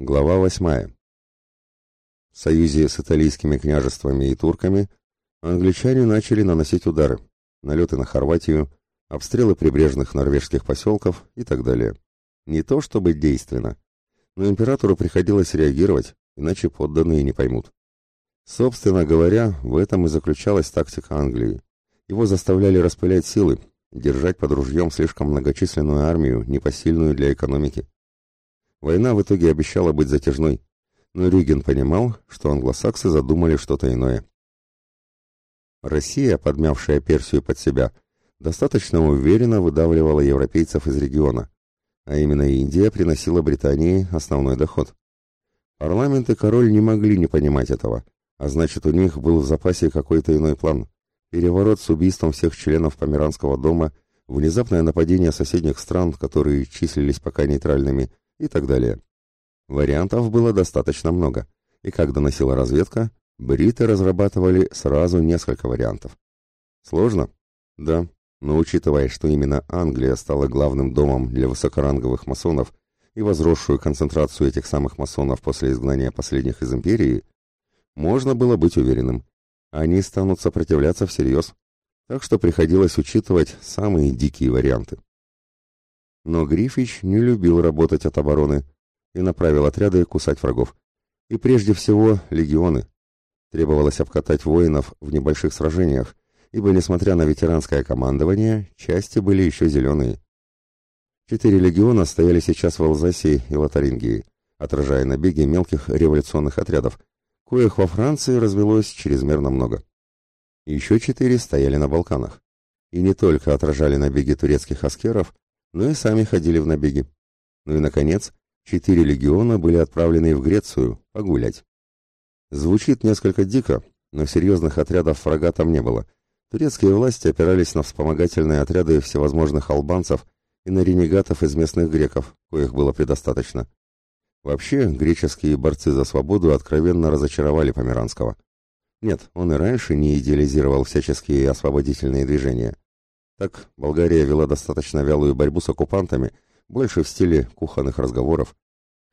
Глава 8. В союзе с итальянскими княжествами и турками англичане начали наносить удары, налеты на Хорватию, обстрелы прибрежных норвежских поселков и так далее. Не то чтобы действенно, но императору приходилось реагировать, иначе подданные не поймут. Собственно говоря, в этом и заключалась тактика Англии. Его заставляли распылять силы, держать под ружьем слишком многочисленную армию, непосильную для экономики. Война в итоге обещала быть затяжной, но Рюген понимал, что англосаксы задумали что-то иное. Россия, подмявшая Персию под себя, достаточно уверенно выдавливала европейцев из региона, а именно Индия приносила Британии основной доход. Парламент и король не могли не понимать этого, а значит у них был в запасе какой-то иной план. Переворот с убийством всех членов Померанского дома, внезапное нападение соседних стран, которые числились пока нейтральными, и так далее. Вариантов было достаточно много, и как доносила разведка, бриты разрабатывали сразу несколько вариантов. Сложно? Да, но учитывая, что именно Англия стала главным домом для высокоранговых масонов и возросшую концентрацию этих самых масонов после изгнания последних из империи, можно было быть уверенным. Они станут сопротивляться всерьез, так что приходилось учитывать самые дикие варианты. Но Грифич не любил работать от обороны и направил отряды кусать врагов. И прежде всего легионы. Требовалось обкатать воинов в небольших сражениях, ибо, несмотря на ветеранское командование, части были еще зеленые. Четыре легиона стояли сейчас в Алзасе и Лотарингии, отражая набеги мелких революционных отрядов, коих во Франции развелось чрезмерно много. Еще четыре стояли на Балканах, и не только отражали набеги турецких аскеров, но и сами ходили в набеги. Ну и, наконец, четыре легиона были отправлены в Грецию погулять. Звучит несколько дико, но серьезных отрядов врага там не было. Турецкие власти опирались на вспомогательные отряды всевозможных албанцев и на ренегатов из местных греков, коих было предостаточно. Вообще, греческие борцы за свободу откровенно разочаровали Померанского. Нет, он и раньше не идеализировал всяческие освободительные движения. Так, Болгария вела достаточно вялую борьбу с оккупантами, больше в стиле кухонных разговоров.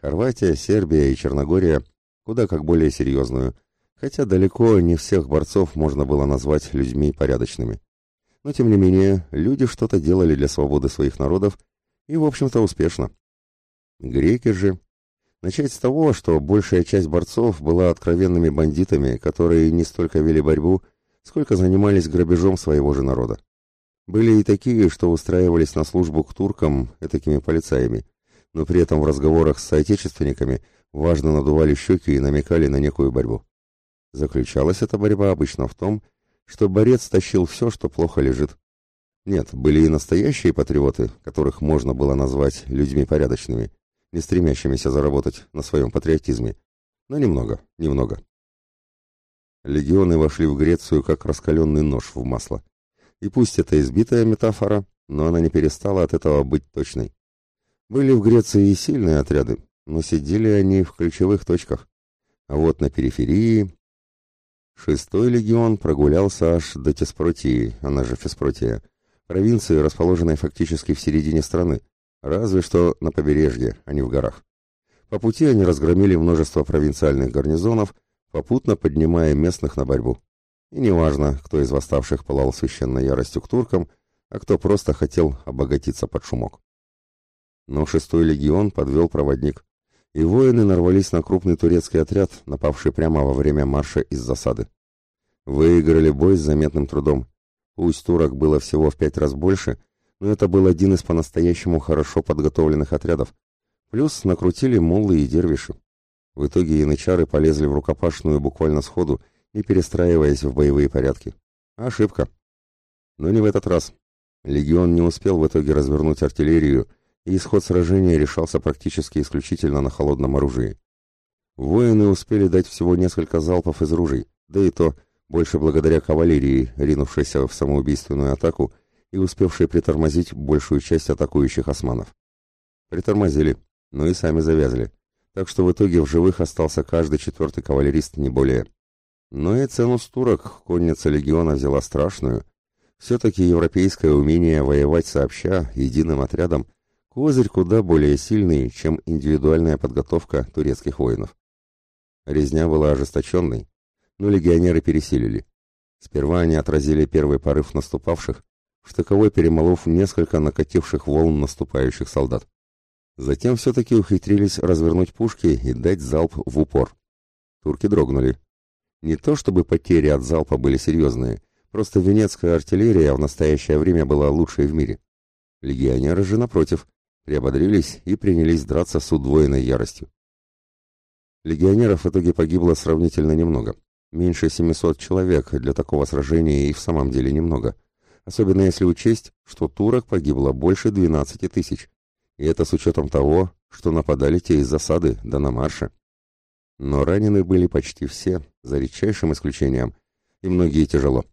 Хорватия, Сербия и Черногория куда как более серьезную, хотя далеко не всех борцов можно было назвать людьми порядочными. Но тем не менее, люди что-то делали для свободы своих народов и, в общем-то, успешно. Греки же... Начать с того, что большая часть борцов была откровенными бандитами, которые не столько вели борьбу, сколько занимались грабежом своего же народа. Были и такие, что устраивались на службу к туркам такими полицаями, но при этом в разговорах с соотечественниками важно надували щеки и намекали на некую борьбу. Заключалась эта борьба обычно в том, что борец тащил все, что плохо лежит. Нет, были и настоящие патриоты, которых можно было назвать людьми порядочными, не стремящимися заработать на своем патриотизме, но немного, немного. Легионы вошли в Грецию как раскаленный нож в масло. И пусть это избитая метафора, но она не перестала от этого быть точной. Были в Греции и сильные отряды, но сидели они в ключевых точках. А вот на периферии... Шестой легион прогулялся аж до Теспротии, она же Феспротия, провинции, расположенной фактически в середине страны, разве что на побережье, а не в горах. По пути они разгромили множество провинциальных гарнизонов, попутно поднимая местных на борьбу. И неважно, кто из восставших пылал священной яростью к туркам, а кто просто хотел обогатиться под шумок. Но шестой легион подвел проводник, и воины нарвались на крупный турецкий отряд, напавший прямо во время марша из засады. Выиграли бой с заметным трудом. Пусть турок было всего в пять раз больше, но это был один из по-настоящему хорошо подготовленных отрядов. Плюс накрутили муллы и дервиши. В итоге янычары полезли в рукопашную буквально сходу, и перестраиваясь в боевые порядки. Ошибка. Но не в этот раз. Легион не успел в итоге развернуть артиллерию, и исход сражения решался практически исключительно на холодном оружии. Воины успели дать всего несколько залпов из ружей, да и то больше благодаря кавалерии, ринувшейся в самоубийственную атаку и успевшей притормозить большую часть атакующих османов. Притормозили, но и сами завязли, так что в итоге в живых остался каждый четвертый кавалерист не более. Но и цену с турок конница легиона взяла страшную. Все-таки европейское умение воевать сообща, единым отрядом, Козырь куда более сильный, чем индивидуальная подготовка турецких воинов. Резня была ожесточенной, но легионеры пересилили. Сперва они отразили первый порыв наступавших, штыковой перемолов несколько накативших волн наступающих солдат. Затем все-таки ухитрились развернуть пушки и дать залп в упор. Турки дрогнули. Не то чтобы потери от залпа были серьезные, просто венецкая артиллерия в настоящее время была лучшей в мире. Легионеры же, напротив, приободрились и принялись драться с удвоенной яростью. Легионеров в итоге погибло сравнительно немного. Меньше 700 человек для такого сражения и в самом деле немного. Особенно если учесть, что турок погибло больше 12 тысяч. И это с учетом того, что нападали те из засады, да на марше. Но ранены были почти все, за редчайшим исключением, и многие тяжело.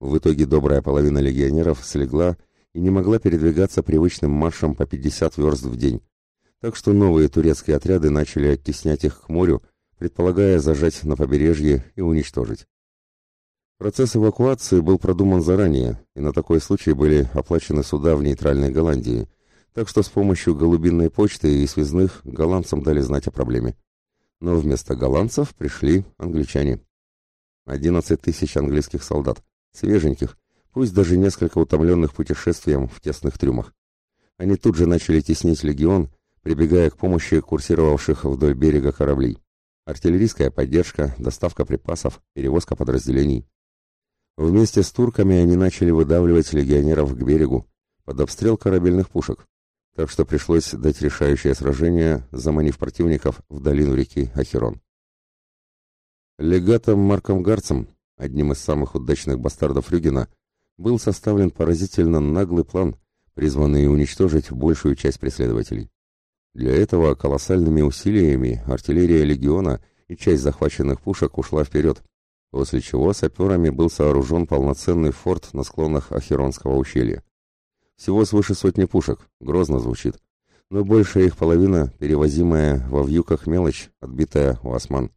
В итоге добрая половина легионеров слегла и не могла передвигаться привычным маршем по 50 верст в день. Так что новые турецкие отряды начали оттеснять их к морю, предполагая зажать на побережье и уничтожить. Процесс эвакуации был продуман заранее, и на такой случай были оплачены суда в нейтральной Голландии, так что с помощью голубинной почты и связных голландцам дали знать о проблеме. Но вместо голландцев пришли англичане. 11 тысяч английских солдат, свеженьких, пусть даже несколько утомленных путешествием в тесных трюмах. Они тут же начали теснить легион, прибегая к помощи курсировавших вдоль берега кораблей. Артиллерийская поддержка, доставка припасов, перевозка подразделений. Вместе с турками они начали выдавливать легионеров к берегу, под обстрел корабельных пушек, так что пришлось дать решающее сражение, заманив противников в долину реки Ахерон. Легатом Марком Гарцем, одним из самых удачных бастардов Рюгена, был составлен поразительно наглый план, призванный уничтожить большую часть преследователей. Для этого колоссальными усилиями артиллерия легиона и часть захваченных пушек ушла вперед, после чего саперами был сооружен полноценный форт на склонах Ахеронского ущелья. Всего свыше сотни пушек, грозно звучит, но большая их половина перевозимая во вьюках мелочь, отбитая у осман.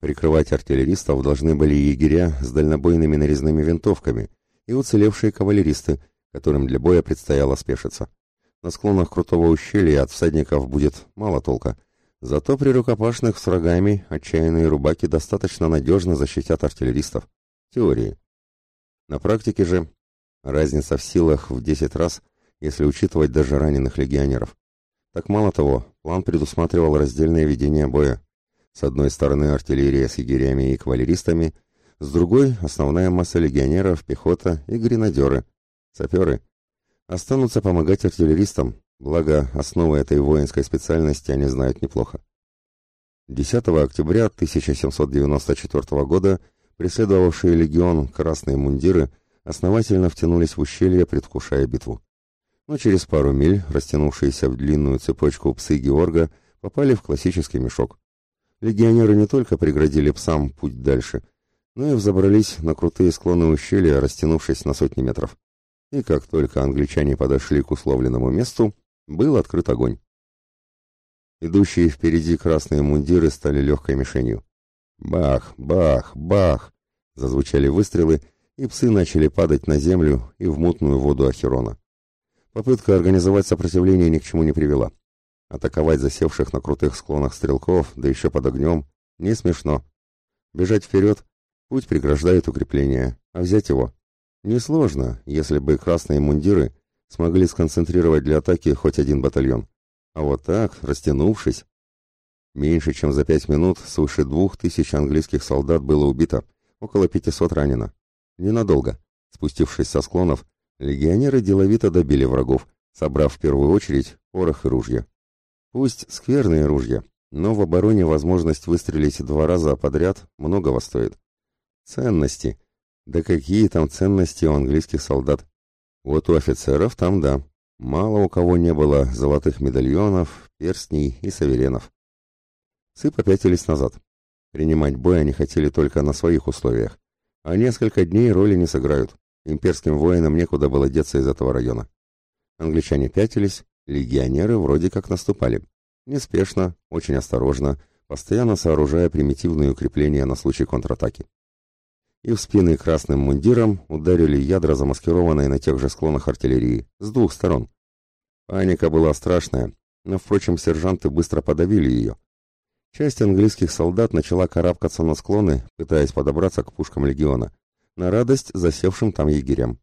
Прикрывать артиллеристов должны были егеря с дальнобойными нарезными винтовками и уцелевшие кавалеристы, которым для боя предстояло спешиться. На склонах крутого ущелья от всадников будет мало толка, зато при рукопашных с врагами отчаянные рубаки достаточно надежно защитят артиллеристов. Теории. На практике же разница в силах в 10 раз, если учитывать даже раненых легионеров. Так мало того, план предусматривал раздельное ведение боя. С одной стороны артиллерия с егерями и кавалеристами, с другой — основная масса легионеров, пехота и гренадеры, саперы. Останутся помогать артиллеристам, благо основы этой воинской специальности они знают неплохо. 10 октября 1794 года преследовавшие легион красные мундиры основательно втянулись в ущелье, предвкушая битву. Но через пару миль, растянувшиеся в длинную цепочку псы Георга, попали в классический мешок. Легионеры не только преградили псам путь дальше, но и взобрались на крутые склоны ущелья, растянувшись на сотни метров. И как только англичане подошли к условленному месту, был открыт огонь. Идущие впереди красные мундиры стали легкой мишенью. Бах, бах, бах! Зазвучали выстрелы, и псы начали падать на землю и в мутную воду Ахерона. Попытка организовать сопротивление ни к чему не привела. Атаковать засевших на крутых склонах стрелков, да еще под огнем, не смешно. Бежать вперед, путь преграждает укрепление, а взять его несложно, если бы красные мундиры смогли сконцентрировать для атаки хоть один батальон. А вот так, растянувшись, меньше чем за пять минут свыше двух тысяч английских солдат было убито, около пятисот ранено. Ненадолго. Спустившись со склонов, легионеры деловито добили врагов, собрав в первую очередь порох и ружья. Пусть скверные ружья, но в обороне возможность выстрелить два раза подряд многого стоит. Ценности. Да какие там ценности у английских солдат? Вот у офицеров там да. Мало у кого не было золотых медальонов, перстней и саверенов. Сы попятились назад. Принимать бой они хотели только на своих условиях. А несколько дней роли не сыграют. Имперским воинам некуда было деться из этого района. Англичане пятились, Легионеры вроде как наступали. Неспешно, очень осторожно, постоянно сооружая примитивные укрепления на случай контратаки. И в спины красным мундиром ударили ядра, замаскированные на тех же склонах артиллерии, с двух сторон. Паника была страшная, но, впрочем, сержанты быстро подавили ее. Часть английских солдат начала карабкаться на склоны, пытаясь подобраться к пушкам легиона, на радость засевшим там егерям.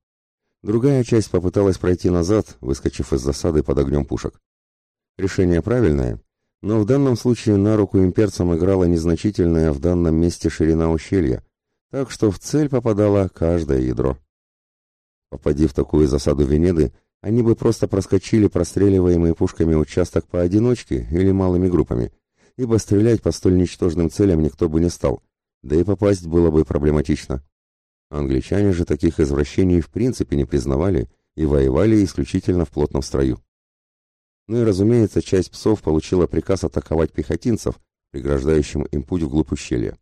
Другая часть попыталась пройти назад, выскочив из засады под огнем пушек. Решение правильное, но в данном случае на руку имперцам играла незначительная в данном месте ширина ущелья, так что в цель попадало каждое ядро. Попади в такую засаду Венеды, они бы просто проскочили простреливаемый пушками участок поодиночке или малыми группами, ибо стрелять по столь ничтожным целям никто бы не стал, да и попасть было бы проблематично. Англичане же таких извращений в принципе не признавали и воевали исключительно в плотном строю. Ну и, разумеется, часть псов получила приказ атаковать пехотинцев, преграждающим им путь вглубь ущелья.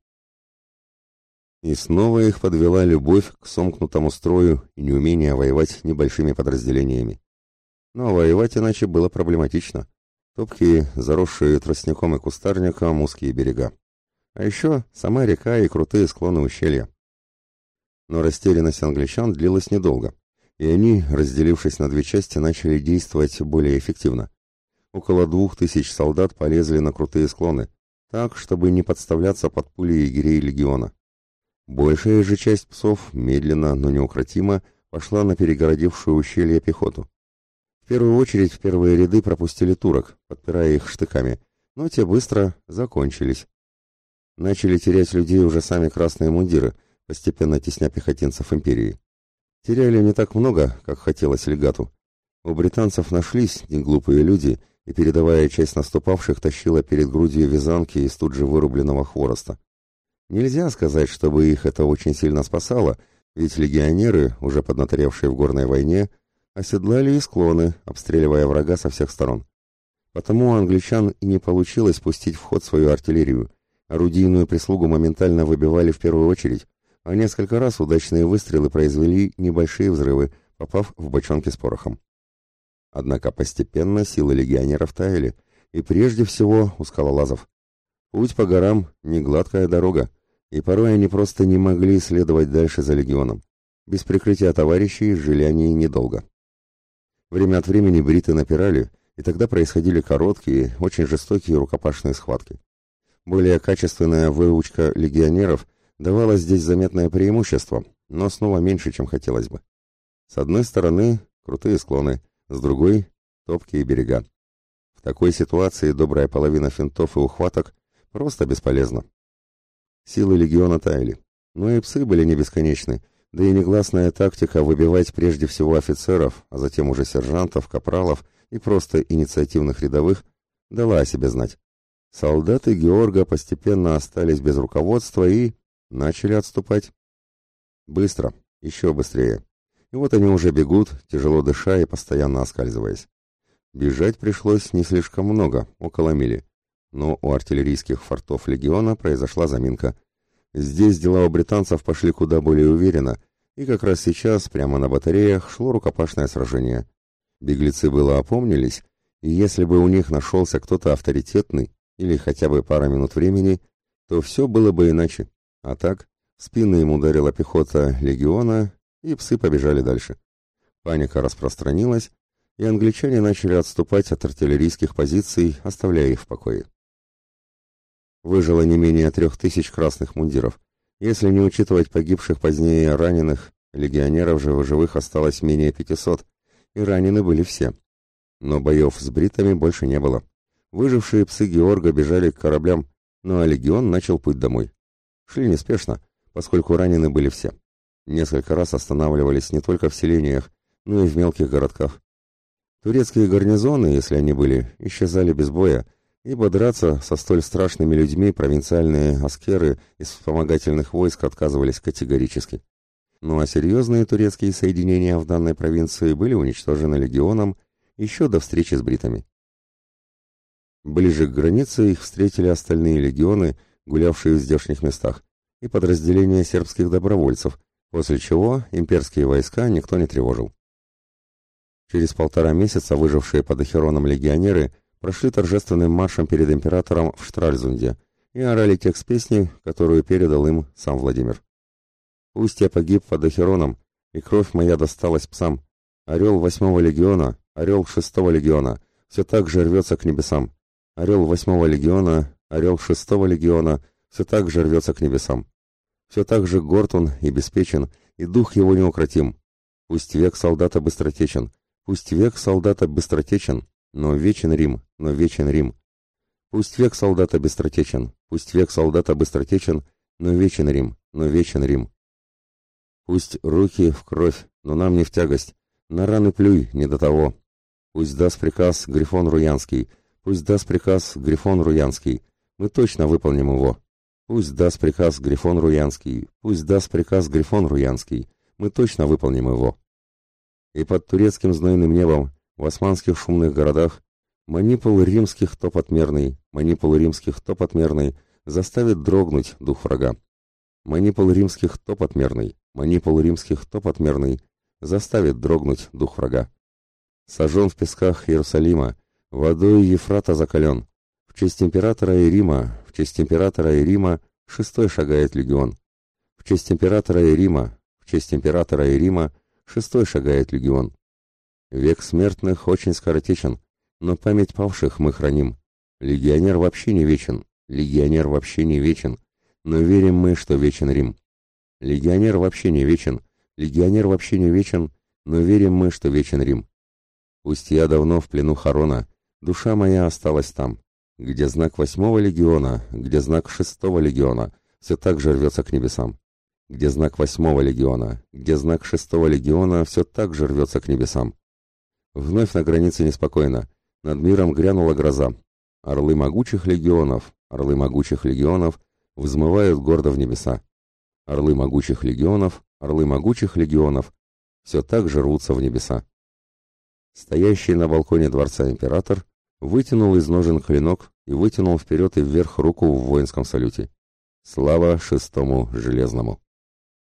И снова их подвела любовь к сомкнутому строю и неумение воевать небольшими подразделениями. Но воевать иначе было проблематично. Топкие, заросшие тростником и кустарником узкие берега. А еще сама река и крутые склоны ущелья. Но растерянность англичан длилась недолго, и они, разделившись на две части, начали действовать более эффективно. Около двух тысяч солдат полезли на крутые склоны, так, чтобы не подставляться под пули егерей легиона. Большая же часть псов, медленно, но неукротимо, пошла на перегородившую ущелье пехоту. В первую очередь в первые ряды пропустили турок, подпирая их штыками, но те быстро закончились. Начали терять людей уже сами красные мундиры, постепенно тесня пехотинцев империи. Теряли не так много, как хотелось легату. У британцев нашлись неглупые люди – и, передавая часть наступавших, тащила перед грудью вязанки из тут же вырубленного хвороста. Нельзя сказать, чтобы их это очень сильно спасало, ведь легионеры, уже поднаторевшие в горной войне, оседлали и склоны, обстреливая врага со всех сторон. Потому у англичан и не получилось пустить в ход свою артиллерию. Орудийную прислугу моментально выбивали в первую очередь, а несколько раз удачные выстрелы произвели небольшие взрывы, попав в бочонки с порохом. Однако постепенно силы легионеров таяли, и прежде всего у скалолазов. Путь по горам — не гладкая дорога, и порой они просто не могли следовать дальше за легионом. Без прикрытия товарищей жили они недолго. Время от времени бриты напирали, и тогда происходили короткие, очень жестокие рукопашные схватки. Более качественная выучка легионеров давала здесь заметное преимущество, но снова меньше, чем хотелось бы. С одной стороны, крутые склоны — с другой — топкие берега. В такой ситуации добрая половина финтов и ухваток просто бесполезна. Силы легиона таяли, но и псы были не бесконечны, да и негласная тактика выбивать прежде всего офицеров, а затем уже сержантов, капралов и просто инициативных рядовых дала о себе знать. Солдаты Георга постепенно остались без руководства и начали отступать. Быстро, еще быстрее. И вот они уже бегут, тяжело дыша и постоянно оскальзываясь. Бежать пришлось не слишком много, около мили. Но у артиллерийских фортов легиона произошла заминка. Здесь дела у британцев пошли куда более уверенно, и как раз сейчас прямо на батареях шло рукопашное сражение. Беглецы было опомнились, и если бы у них нашелся кто-то авторитетный или хотя бы пара минут времени, то все было бы иначе. А так, в спины им ударила пехота легиона, и псы побежали дальше. Паника распространилась, и англичане начали отступать от артиллерийских позиций, оставляя их в покое. Выжило не менее трех тысяч красных мундиров. Если не учитывать погибших позднее раненых, легионеров же в живых осталось менее пятисот, и ранены были все. Но боев с бритами больше не было. Выжившие псы Георга бежали к кораблям, ну а легион начал путь домой. Шли неспешно, поскольку ранены были все. Несколько раз останавливались не только в селениях, но и в мелких городках. Турецкие гарнизоны, если они были, исчезали без боя, ибо драться со столь страшными людьми провинциальные аскеры из вспомогательных войск отказывались категорически. Ну а серьезные турецкие соединения в данной провинции были уничтожены легионом еще до встречи с бритами. Ближе к границе их встретили остальные легионы, гулявшие в здешних местах, и подразделения сербских добровольцев, после чего имперские войска никто не тревожил. Через полтора месяца выжившие под Ахероном легионеры прошли торжественным маршем перед императором в Штральзунде и орали текст песни, которую передал им сам Владимир. «Пусть я погиб под Ахероном, и кровь моя досталась псам. Орел восьмого легиона, орел шестого легиона, все так же рвется к небесам. Орел восьмого легиона, орел шестого легиона, все так же рвется к небесам. Все так же горд он и беспечен, и дух его неукротим. Пусть век солдата быстротечен, пусть век солдата быстротечен, но вечен Рим, но вечен Рим. Пусть век солдата быстротечен, пусть век солдата быстротечен, но вечен Рим, но вечен Рим. Пусть руки в кровь, но нам не в тягость, на раны плюй, не до того. Пусть даст приказ Грифон Руянский, пусть даст приказ Грифон Руянский, мы точно выполним его. Пусть даст приказ Грифон Руянский, пусть даст приказ Грифон Руянский, мы точно выполним его. И под турецким знойным небом, в османских шумных городах, манипул римских топотмерный, манипул римских топотмерный, заставит дрогнуть дух врага. Манипул римских топотмерный, манипул римских топотмерный, заставит дрогнуть дух врага. Сожжен в песках Иерусалима, водой Ефрата закален. В честь императора и Рима, в честь императора и Рима шестой шагает легион. В честь императора и Рима, в честь императора и Рима шестой шагает легион. Век смертных очень скоротечен, но память павших мы храним. Легионер вообще не вечен, легионер вообще не вечен, но верим мы, что вечен Рим. Легионер вообще не вечен, легионер вообще не вечен, но верим мы, что вечен Рим. Пусть я давно в плену Харона, душа моя осталась там, где знак восьмого легиона, где знак шестого легиона, все так же рвется к небесам где знак восьмого легиона, где знак шестого легиона все так же рвется к небесам. Вновь на границе неспокойно. Над миром грянула гроза. Орлы могучих легионов, орлы могучих легионов взмывают гордо в небеса. Орлы могучих легионов, орлы могучих легионов все так же рвутся в небеса. Стоящий на балконе дворца император вытянул из ножен клинок и вытянул вперед и вверх руку в воинском салюте. Слава шестому железному!